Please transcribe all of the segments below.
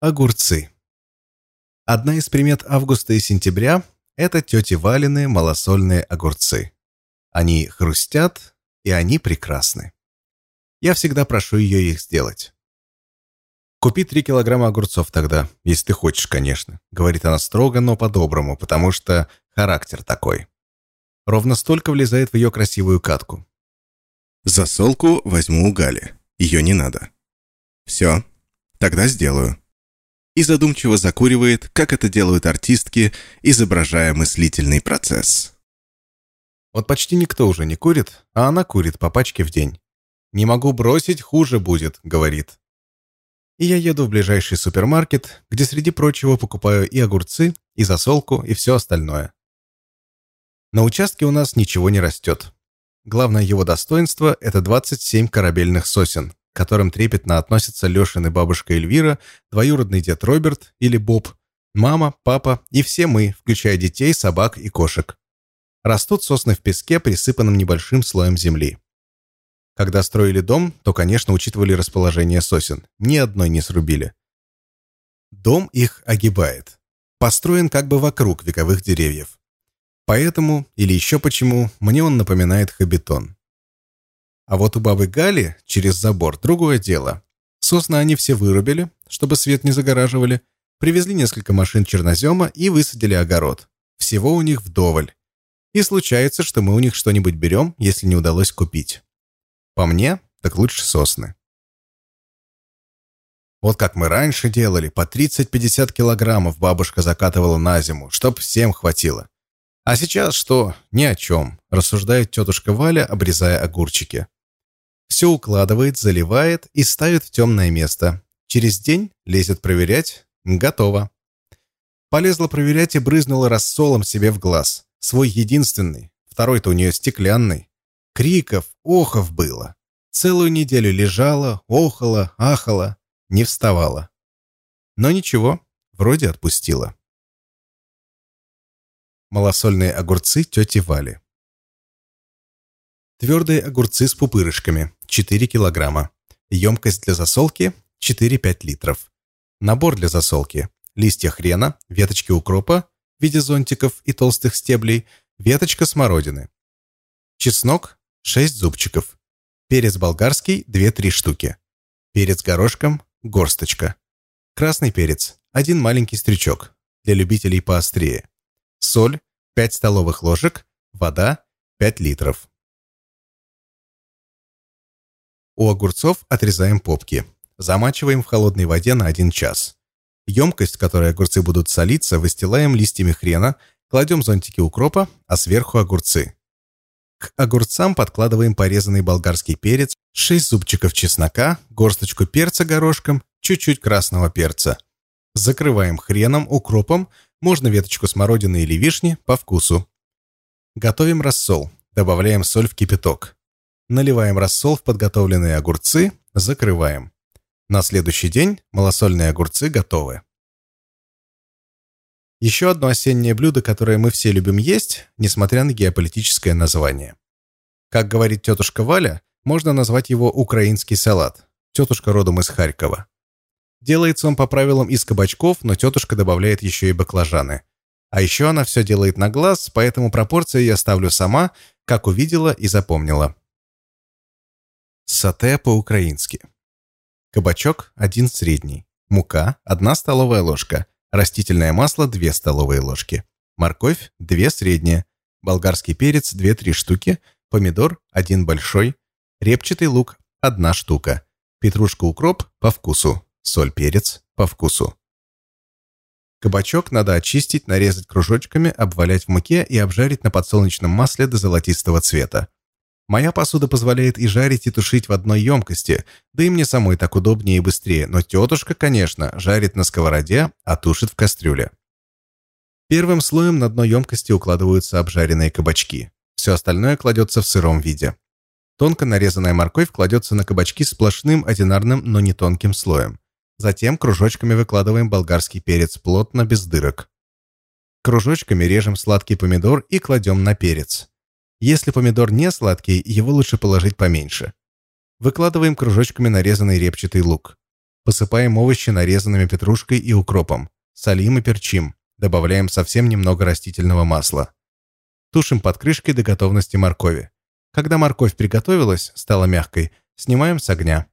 Огурцы. Одна из примет августа и сентября – это тети Валины малосольные огурцы. Они хрустят, и они прекрасны. Я всегда прошу ее их сделать. «Купи три килограмма огурцов тогда, если ты хочешь, конечно», — говорит она строго, но по-доброму, потому что характер такой. Ровно столько влезает в ее красивую катку. Засолку возьму у Гали. Ее не надо. Все, тогда сделаю и задумчиво закуривает, как это делают артистки, изображая мыслительный процесс. Вот почти никто уже не курит, а она курит по пачке в день. «Не могу бросить, хуже будет», — говорит. И я еду в ближайший супермаркет, где среди прочего покупаю и огурцы, и засолку, и все остальное. На участке у нас ничего не растет. Главное его достоинство – это 27 корабельных сосен, к которым трепетно относятся Лешины бабушка Эльвира, двоюродный дед Роберт или Боб, мама, папа и все мы, включая детей, собак и кошек. Растут сосны в песке, присыпанном небольшим слоем земли. Когда строили дом, то, конечно, учитывали расположение сосен. Ни одной не срубили. Дом их огибает. Построен как бы вокруг вековых деревьев. Поэтому, или еще почему, мне он напоминает хабитон. А вот у бабы Гали через забор другое дело. Сосны они все вырубили, чтобы свет не загораживали, привезли несколько машин чернозема и высадили огород. Всего у них вдоволь. И случается, что мы у них что-нибудь берем, если не удалось купить. По мне, так лучше сосны. Вот как мы раньше делали, по 30-50 килограммов бабушка закатывала на зиму, чтоб всем хватило. А сейчас что? Ни о чем, рассуждает тетушка Валя, обрезая огурчики. Все укладывает, заливает и ставит в темное место. Через день лезет проверять. Готово. Полезла проверять и брызнула рассолом себе в глаз. Свой единственный. Второй-то у нее стеклянный. Криков, охов было. Целую неделю лежала, охала, ахала, не вставала. Но ничего, вроде отпустила. Малосольные огурцы тети Вали. Твердые огурцы с пупырышками – 4 килограмма. Емкость для засолки – 4-5 литров. Набор для засолки – листья хрена, веточки укропа в виде зонтиков и толстых стеблей, веточка смородины. Чеснок – 6 зубчиков. Перец болгарский – 2-3 штуки. Перец горошком – горсточка. Красный перец – один маленький стрючок, для любителей поострее. Соль – 5 столовых ложек, вода – 5 литров. У огурцов отрезаем попки. Замачиваем в холодной воде на 1 час. Емкость, в которой огурцы будут солиться, выстилаем листьями хрена, кладем зонтики укропа, а сверху огурцы. К огурцам подкладываем порезанный болгарский перец, 6 зубчиков чеснока, горсточку перца горошком, чуть-чуть красного перца. Закрываем хреном, укропом, можно веточку смородины или вишни по вкусу. Готовим рассол. Добавляем соль в кипяток. Наливаем рассол в подготовленные огурцы, закрываем. На следующий день малосольные огурцы готовы. Еще одно осеннее блюдо, которое мы все любим есть, несмотря на геополитическое название. Как говорит тетушка Валя, можно назвать его украинский салат. Тетушка родом из Харькова. Делается он по правилам из кабачков, но тетушка добавляет еще и баклажаны. А еще она все делает на глаз, поэтому пропорции я ставлю сама, как увидела и запомнила. Сате по-украински. Кабачок – один средний. Мука – одна столовая ложка. Растительное масло – две столовые ложки. Морковь – две средние. Болгарский перец – две-три штуки. Помидор – один большой. Репчатый лук – одна штука. Петрушка-укроп – по вкусу. Соль-перец – по вкусу. Кабачок надо очистить, нарезать кружочками, обвалять в муке и обжарить на подсолнечном масле до золотистого цвета. Моя посуда позволяет и жарить, и тушить в одной емкости, да и мне самой так удобнее и быстрее, но тетушка, конечно, жарит на сковороде, а тушит в кастрюле. Первым слоем на дно емкости укладываются обжаренные кабачки. Все остальное кладется в сыром виде. Тонко нарезанная морковь кладется на кабачки сплошным, одинарным, но не тонким слоем. Затем кружочками выкладываем болгарский перец плотно, без дырок. Кружочками режем сладкий помидор и кладем на перец. Если помидор не сладкий, его лучше положить поменьше. Выкладываем кружочками нарезанный репчатый лук. Посыпаем овощи нарезанными петрушкой и укропом. Солим и перчим. Добавляем совсем немного растительного масла. Тушим под крышкой до готовности моркови. Когда морковь приготовилась, стала мягкой, снимаем с огня.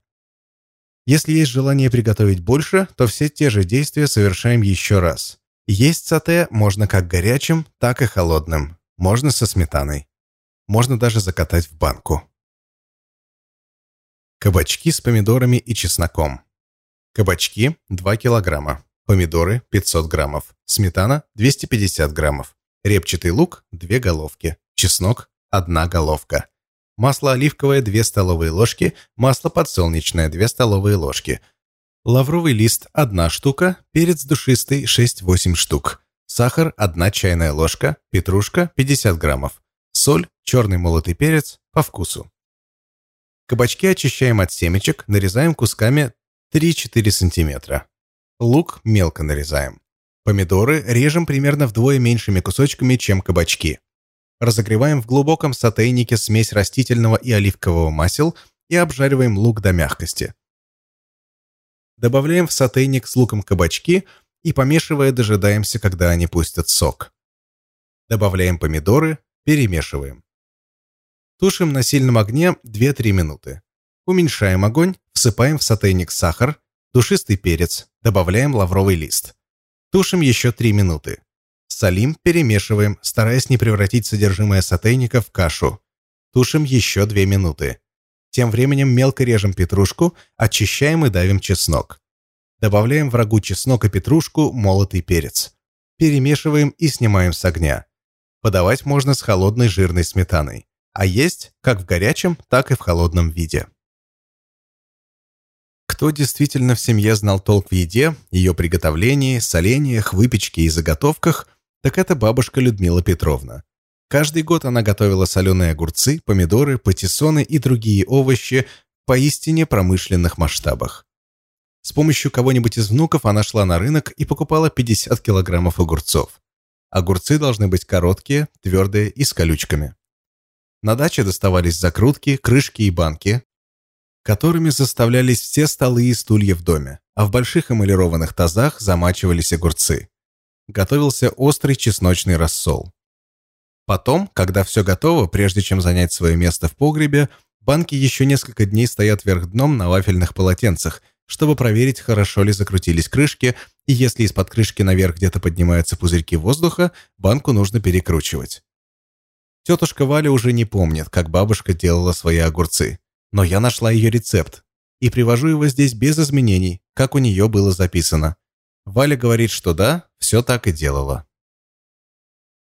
Если есть желание приготовить больше, то все те же действия совершаем еще раз. Есть сате можно как горячим, так и холодным. Можно со сметаной. Можно даже закатать в банку. Кабачки с помидорами и чесноком. Кабачки – 2 килограмма. Помидоры – 500 граммов. Сметана – 250 граммов. Репчатый лук – 2 головки. Чеснок – 1 головка. Масло оливковое – 2 столовые ложки. Масло подсолнечное – 2 столовые ложки. Лавровый лист – 1 штука. Перец душистый – 6-8 штук. Сахар – 1 чайная ложка. Петрушка – 50 граммов. Соль, черный молотый перец – по вкусу. Кабачки очищаем от семечек, нарезаем кусками 3-4 см. Лук мелко нарезаем. Помидоры режем примерно вдвое меньшими кусочками, чем кабачки. Разогреваем в глубоком сотейнике смесь растительного и оливкового масел и обжариваем лук до мягкости. Добавляем в сотейник с луком кабачки и, помешивая, дожидаемся, когда они пустят сок. Добавляем помидоры, перемешиваем. Тушим на сильном огне 2-3 минуты. Уменьшаем огонь, всыпаем в сотейник сахар, душистый перец, добавляем лавровый лист. Тушим еще 3 минуты. Солим, перемешиваем, стараясь не превратить содержимое сотейника в кашу. Тушим еще 2 минуты. Тем временем мелко режем петрушку, очищаем и давим чеснок. Добавляем в рагу чеснок и петрушку, молотый перец. Перемешиваем и снимаем с огня. Подавать можно с холодной жирной сметаной а есть как в горячем, так и в холодном виде. Кто действительно в семье знал толк в еде, ее приготовлении, солениях, выпечке и заготовках, так это бабушка Людмила Петровна. Каждый год она готовила соленые огурцы, помидоры, патиссоны и другие овощи в поистине промышленных масштабах. С помощью кого-нибудь из внуков она шла на рынок и покупала 50 килограммов огурцов. Огурцы должны быть короткие, твердые и с колючками. На даче доставались закрутки, крышки и банки, которыми заставлялись все столы и стулья в доме, а в больших эмалированных тазах замачивались огурцы. Готовился острый чесночный рассол. Потом, когда все готово, прежде чем занять свое место в погребе, банки еще несколько дней стоят вверх дном на вафельных полотенцах, чтобы проверить, хорошо ли закрутились крышки, и если из-под крышки наверх где-то поднимаются пузырьки воздуха, банку нужно перекручивать. Тетушка Валя уже не помнит, как бабушка делала свои огурцы. Но я нашла ее рецепт и привожу его здесь без изменений, как у нее было записано. Валя говорит, что да, все так и делала.